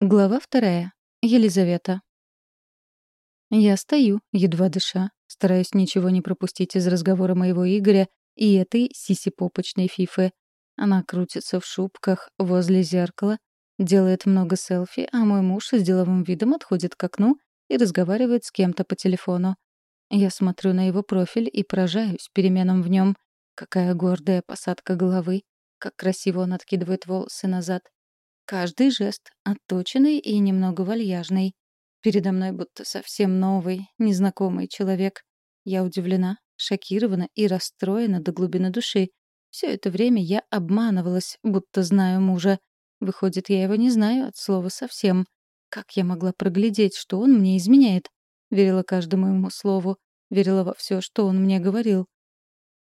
Глава вторая. Елизавета. Я стою, едва дыша, стараюсь ничего не пропустить из разговора моего Игоря и этой сисипопочной фифы. Она крутится в шубках возле зеркала, делает много селфи, а мой муж с деловым видом отходит к окну и разговаривает с кем-то по телефону. Я смотрю на его профиль и поражаюсь переменам в нем. Какая гордая посадка головы, как красиво он откидывает волосы назад. Каждый жест отточенный и немного вальяжный. Передо мной будто совсем новый, незнакомый человек. Я удивлена, шокирована и расстроена до глубины души. Все это время я обманывалась, будто знаю мужа. Выходит, я его не знаю от слова совсем. Как я могла проглядеть, что он мне изменяет? Верила каждому ему слову, верила во все, что он мне говорил.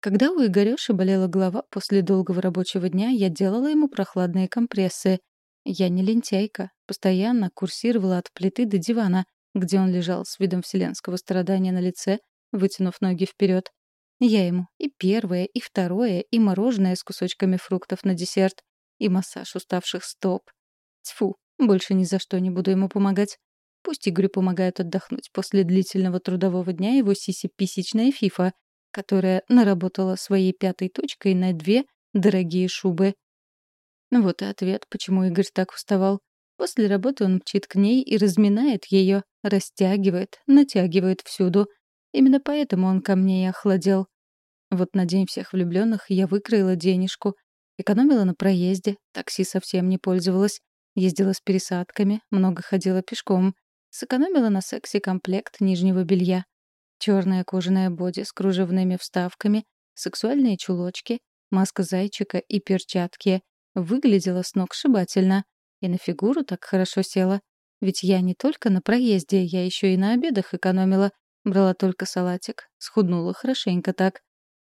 Когда у Игорёши болела голова после долгого рабочего дня, я делала ему прохладные компрессы — я не лентяйка, постоянно курсировала от плиты до дивана, где он лежал с видом вселенского страдания на лице, вытянув ноги вперед. Я ему и первое, и второе, и мороженое с кусочками фруктов на десерт, и массаж уставших стоп. Тьфу, больше ни за что не буду ему помогать. Пусть Игорю помогает отдохнуть после длительного трудового дня его сиси-писечная фифа, которая наработала своей пятой точкой на две дорогие шубы. Ну вот и ответ, почему Игорь так уставал. После работы он мчит к ней и разминает ее, растягивает, натягивает всюду. Именно поэтому он ко мне и охладел. Вот на день всех влюбленных я выкроила денежку, экономила на проезде, такси совсем не пользовалась, ездила с пересадками, много ходила пешком, сэкономила на сексе комплект нижнего белья. Черная кожаная боди с кружевными вставками, сексуальные чулочки, маска зайчика и перчатки, Выглядела с ног сшибательно. И на фигуру так хорошо села. Ведь я не только на проезде, я еще и на обедах экономила. Брала только салатик. Схуднула хорошенько так.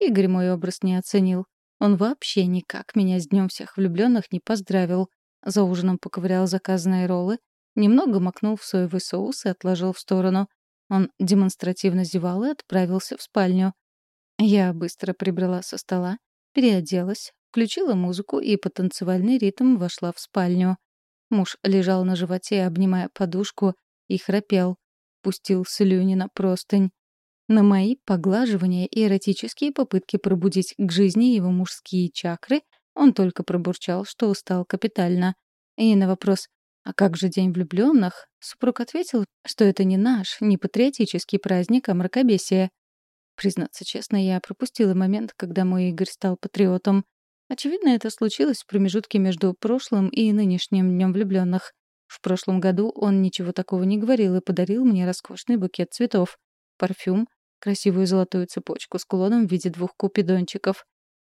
Игорь мой образ не оценил. Он вообще никак меня с днем всех влюбленных не поздравил. За ужином поковырял заказанные роллы, немного макнул в соевый соус и отложил в сторону. Он демонстративно зевал и отправился в спальню. Я быстро прибрала со стола, переоделась, Включила музыку и по танцевальный ритм вошла в спальню. Муж лежал на животе, обнимая подушку, и храпел. Пустил слюни на простынь. На мои поглаживания и эротические попытки пробудить к жизни его мужские чакры он только пробурчал, что устал капитально. И на вопрос «А как же День влюбленных? супруг ответил, что это не наш, не патриотический праздник, а мракобесие. Признаться честно, я пропустила момент, когда мой Игорь стал патриотом. Очевидно, это случилось в промежутке между прошлым и нынешним днем влюбленных. В прошлом году он ничего такого не говорил и подарил мне роскошный букет цветов, парфюм, красивую золотую цепочку с кулоном в виде двух купидончиков.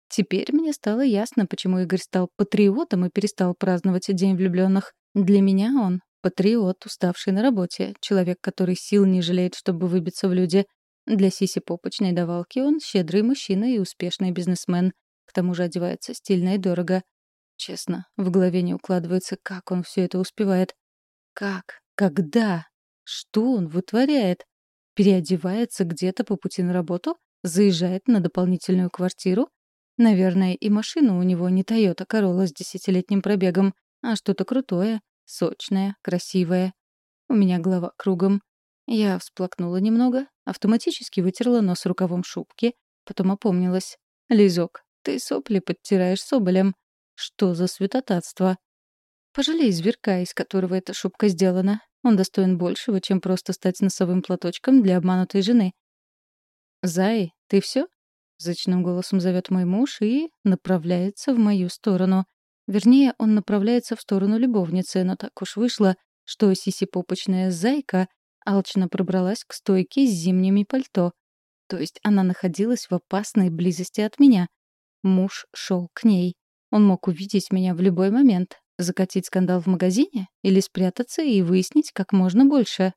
Теперь мне стало ясно, почему Игорь стал патриотом и перестал праздновать День влюбленных. Для меня он — патриот, уставший на работе, человек, который сил не жалеет, чтобы выбиться в люди. Для сиси-попочной давалки он щедрый мужчина и успешный бизнесмен. К тому же одевается стильно и дорого. Честно, в голове не укладывается, как он все это успевает. Как? Когда? Что он вытворяет? Переодевается где-то по пути на работу? Заезжает на дополнительную квартиру? Наверное, и машина у него не Toyota Corolla с десятилетним пробегом, а что-то крутое, сочное, красивое. У меня голова кругом. Я всплакнула немного, автоматически вытерла нос рукавом шубки, потом опомнилась. Лизок, ты сопли подтираешь соболем. Что за святотатство? Пожалей зверка, из которого эта шубка сделана. Он достоин большего, чем просто стать носовым платочком для обманутой жены. «Зай, ты все? зычным голосом зовет мой муж и направляется в мою сторону. Вернее, он направляется в сторону любовницы, но так уж вышло, что сисипопочная зайка алчно пробралась к стойке с зимними пальто. То есть она находилась в опасной близости от меня — Муж шел к ней. Он мог увидеть меня в любой момент, закатить скандал в магазине или спрятаться и выяснить как можно больше.